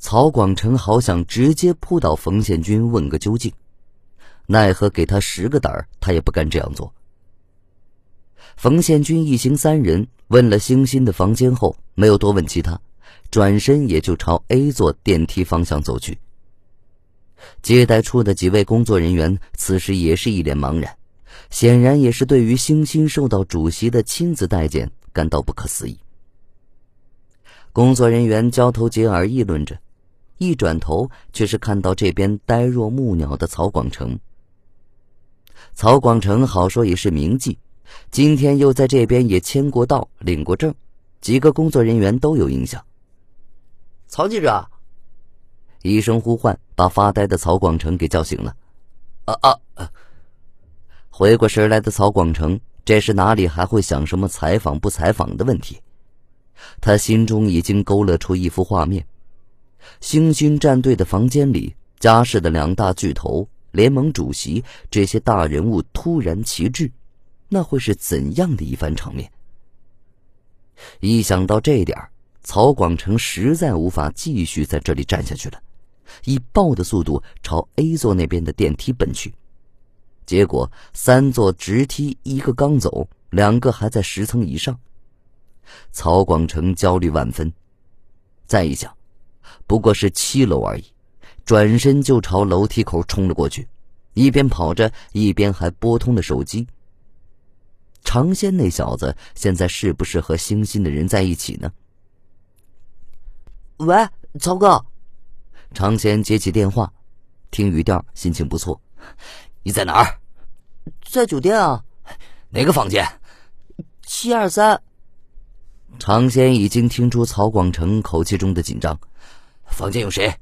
曹广成好想直接扑倒冯宪军问个究竟，奈何给他十个胆儿，他也不敢这样做。冯宪军一行三人问了星星的房间后，没有多问其他，转身也就朝 A 座电梯方向走去。接待处的几位工作人员此时也是一脸茫然，显然也是对于星星受到主席的亲自待见感到不可思议。工作人员交头接耳议论着，一转头却是看到这边呆若木鸟的曹广成。曹广成好说也是名记。今天又在这边也签过到、领过证，几个工作人员都有印象。曹记者，一声呼唤把发呆的曹广成给叫醒了。啊啊！回过神来的曹广成，这时哪里还会想什么采访不采访的问题？他心中已经勾勒出一幅画面：星星战队的房间里，家世的两大巨头、联盟主席这些大人物突然齐聚。那会是怎样的一番场面？一想到这点曹广成实在无法继续在这里站下去了，以爆的速度朝 A 座那边的电梯奔去。结果三座直梯，一个刚走，两个还在十层以上。曹广成焦虑万分。再一想，不过是七楼而已，转身就朝楼梯口冲了过去，一边跑着，一边还拨通了手机。常仙那小子现在是不是和星星的人在一起呢？喂，曹哥。常仙接起电话，听语调，心情不错。你在哪儿？在酒店啊。哪个房间？七二三。常仙已经听出曹广成口气中的紧张。房间有谁？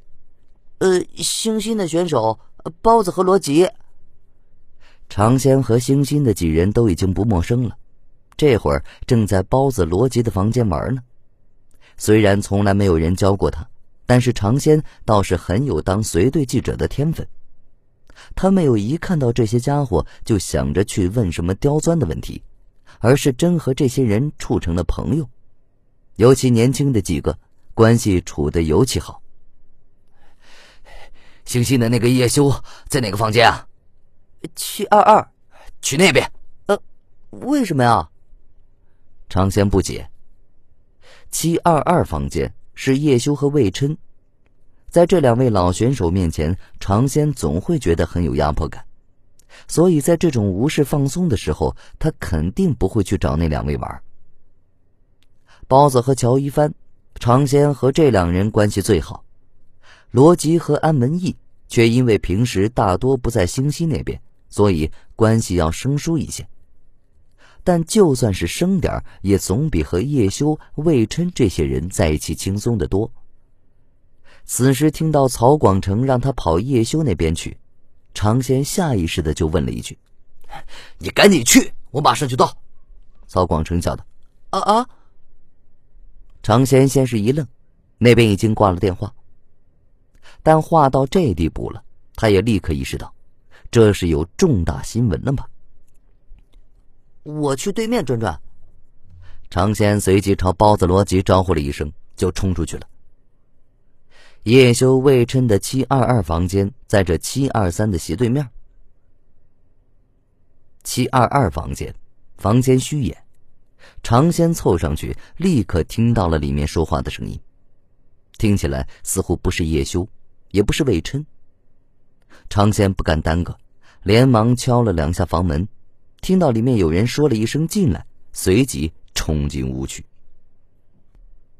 呃，星星的选手包子和罗辑。常仙和星星的几人都已经不陌生了，这会儿正在包子罗辑的房间玩呢。虽然从来没有人教过他，但是常仙倒是很有当随队记者的天分。他没有一看到这些家伙就想着去问什么刁钻的问题，而是真和这些人处成了朋友，尤其年轻的几个关系处的尤其好。星星的那个叶修在哪个房间啊？七二二，去那边。呃，为什么呀？常先不解。七二二房间是叶修和魏琛，在这两位老选手面前，常先总会觉得很有压迫感，所以在这种无事放松的时候，他肯定不会去找那两位玩。包子和乔一帆，常仙和这两人关系最好，罗辑和安文义却因为平时大多不在星星那边。所以关系要生疏一些，但就算是生点也总比和叶修、魏琛这些人在一起轻松的多。此时听到曹广成让他跑叶修那边去，常仙下意识的就问了一句：“你赶紧去，我马上就到。”曹广成叫道：“啊啊！”常仙先是一愣，那边已经挂了电话。但话到这地步了，他也立刻意识到。这是有重大新闻了吗？我去对面转转。常仙随即朝包子罗辑招呼了一声，就冲出去了。叶修、魏琛的七二二房间在这七二三的斜对面。七二二房间，房间虚掩，常仙凑上去，立刻听到了里面说话的声音，听起来似乎不是叶修，也不是魏琛。常仙不敢耽搁，连忙敲了两下房门，听到里面有人说了一声“进来”，随即冲进屋去。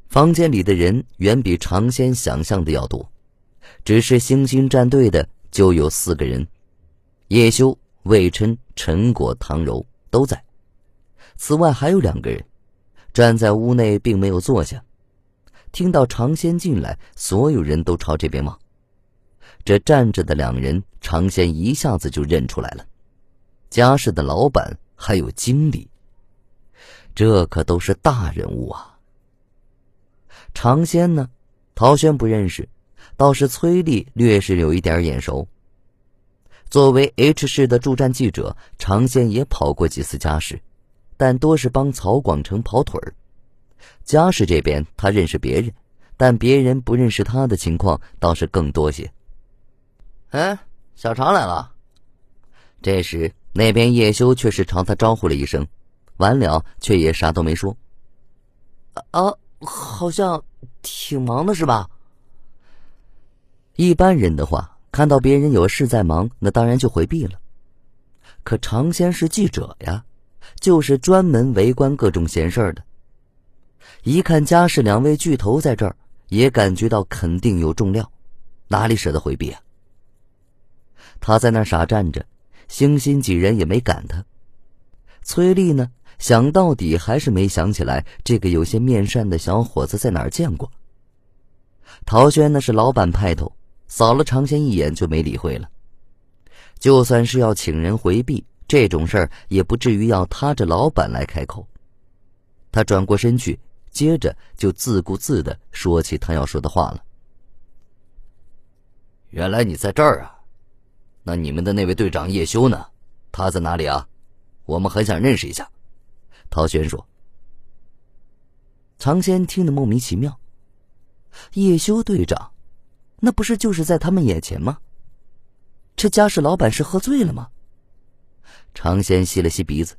房间里的人远比常仙想象的要多，只是星星战队的就有四个人：叶修、魏琛、陈果、唐柔都在。此外还有两个人站在屋内，并没有坐下。听到常仙进来，所有人都朝这边望。这站着的两人，常仙一下子就认出来了，家世的老板还有经理，这可都是大人物啊。常仙呢，陶轩不认识，倒是崔丽略是有一点眼熟。作为 H 市的驻站记者，常仙也跑过几次家世，但多是帮曹广成跑腿儿。家世这边他认识别人，但别人不认识他的情况倒是更多些。哎，小常来了。这时，那边叶修却是朝他招呼了一声，完了却也啥都没说。啊，好像挺忙的是吧？一般人的话，看到别人有事在忙，那当然就回避了。可常先是记者呀，就是专门围观各种闲事的。一看家世两位巨头在这儿，也感觉到肯定有重料，哪里舍得回避啊？他在那傻站着，星星几人也没赶他。崔丽呢，想到底还是没想起来这个有些面善的小伙子在哪儿见过。陶轩那是老板派头。扫了常仙一眼，就没理会了。就算是要请人回避这种事儿，也不至于要他这老板来开口。他转过身去，接着就自顾自的说起他要说的话了。原来你在这儿啊？那你们的那位队长叶修呢？他在哪里啊？我们很想认识一下。陶轩说。常仙听得莫名其妙。叶修队长。那不是就是在他们眼前吗？这家世老板是喝醉了吗？常先吸了吸鼻子，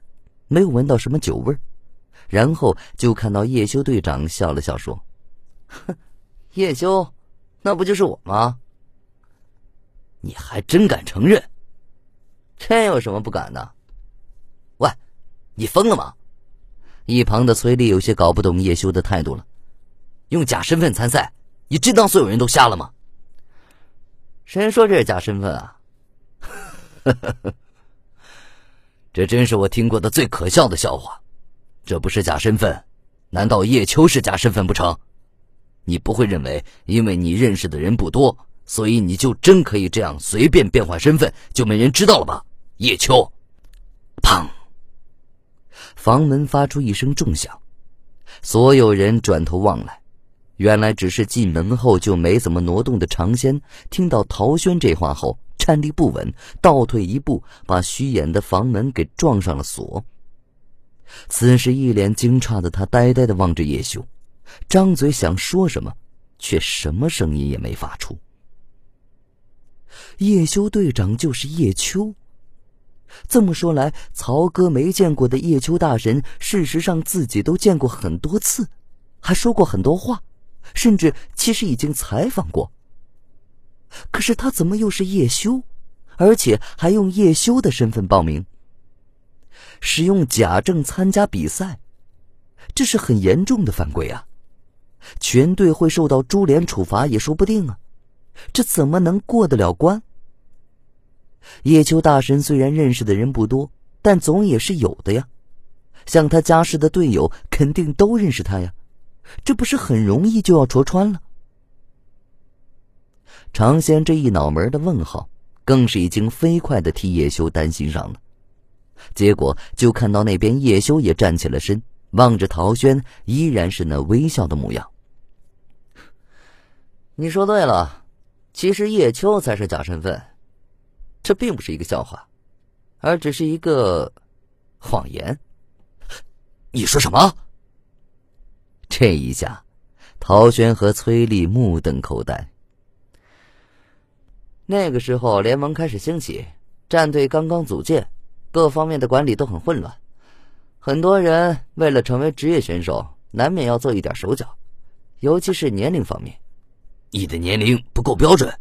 没有闻到什么酒味然后就看到叶修队长笑了笑说：“哼，叶修，那不就是我吗？你还真敢承认？这有什么不敢的？喂，你疯了吗？”一旁的崔丽有些搞不懂叶修的态度了。用假身份参赛，你真当所有人都瞎了吗？谁说这是假身份啊？这真是我听过的最可笑的笑话。这不是假身份，难道叶秋是假身份不成？你不会认为因为你认识的人不多，所以你就真可以这样随便变换身份，就没人知道了吧？叶秋，砰！房门发出一声重响，所有人转头望来。原来只是进门后就没怎么挪动的常仙，听到陶轩这话后，站立不稳，倒退一步，把虚掩的房门给撞上了锁。此时一脸惊诧的他呆呆的望着叶修，张嘴想说什么，却什么声音也没发出。叶修队长就是叶秋。这么说来，曹哥没见过的叶秋大神，事实上自己都见过很多次，还说过很多话。甚至其实已经采访过，可是他怎么又是叶修，而且还用叶修的身份报名，使用假证参加比赛，这是很严重的犯规啊！全队会受到株连处罚也说不定啊！这怎么能过得了关？叶秋大神虽然认识的人不多，但总也是有的呀，像他家世的队友肯定都认识他呀。这不是很容易就要戳穿了？常仙这一脑门的问号，更是已经飞快的替叶修担心上了。结果就看到那边叶修也站起了身，望着陶轩，依然是那微笑的模样。你说对了，其实叶秋才是假身份，这并不是一个笑话，而只是一个谎言。你说什么？这一下，陶轩和崔丽目瞪口呆。那个时候，联盟开始兴起，战队刚刚组建，各方面的管理都很混乱。很多人为了成为职业选手，难免要做一点手脚，尤其是年龄方面。你的年龄不够标准。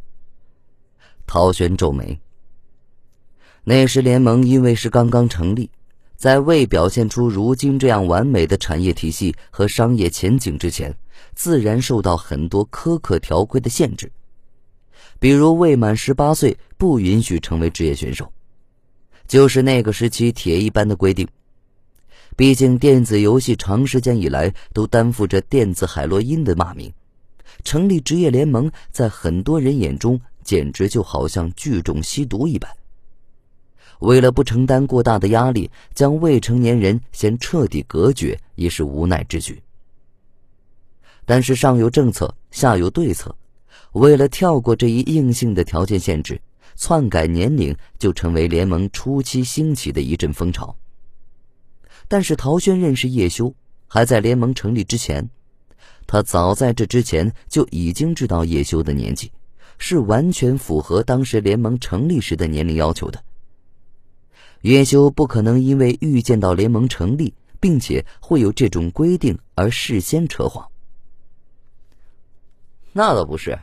陶轩皱眉。那时联盟因为是刚刚成立。在未表现出如今这样完美的产业体系和商业前景之前，自然受到很多苛刻条规的限制，比如未满十八岁不允许成为职业选手，就是那个时期铁一般的规定。毕竟电子游戏长时间以来都担负着电子海洛因的骂名，成立职业联盟在很多人眼中简直就好像聚众吸毒一般。为了不承担过大的压力，将未成年人先彻底隔绝，也是无奈之举。但是上有政策，下有对策，为了跳过这一硬性的条件限制，篡改年龄就成为联盟初期兴起的一阵风潮。但是陶轩认识叶修，还在联盟成立之前，他早在这之前就已经知道叶修的年纪，是完全符合当时联盟成立时的年龄要求的。叶修不可能因为预见到联盟成立，并且会有这种规定而事先扯谎。那倒不是，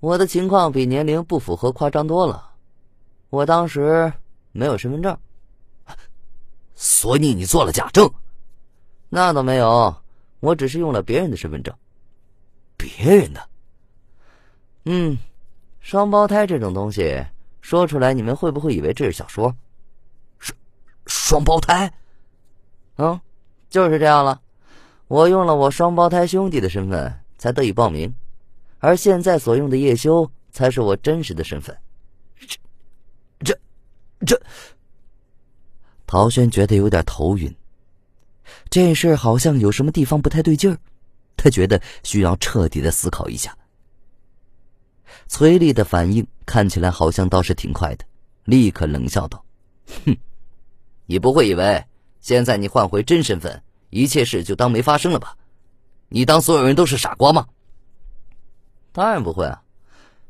我的情况比年龄不符合夸张多了。我当时没有身份证，所以你做了假证。那倒没有，我只是用了别人的身份证。别人的？嗯，双胞胎这种东西说出来，你们会不会以为这是小说？双双胞胎？嗯，就是这样了。我用了我双胞胎兄弟的身份才得以报名，而现在所用的叶修才是我真实的身份。这、这、这……陶轩觉得有点头晕。这事好像有什么地方不太对劲儿，他觉得需要彻底的思考一下。崔丽的反应看起来好像倒是挺快的，立刻冷笑道：“哼，你不会以为现在你换回真身份，一切事就当没发生了吧？你当所有人都是傻瓜吗？”“当然不会啊，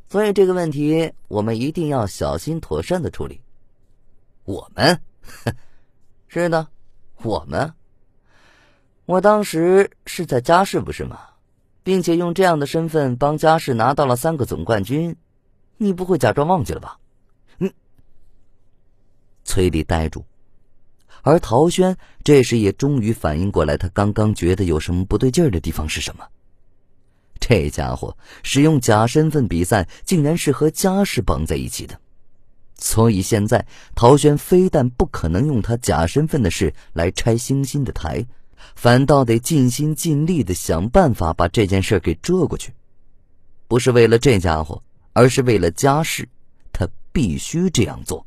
所以这个问题我们一定要小心妥善的处理。”“我们？”“ 是的，我们。”我当时是在嘉世，不是吗？并且用这样的身份帮嘉世拿到了三个总冠军，你不会假装忘记了吧？嗯。崔丽呆住，而陶轩这时也终于反应过来，他刚刚觉得有什么不对劲的地方是什么？这家伙使用假身份比赛，竟然是和家世绑在一起的，所以现在陶轩非但不可能用他假身份的事来拆星星的台。反倒得尽心尽力的想办法把这件事给遮过去，不是为了这家伙，而是为了家事，他必须这样做。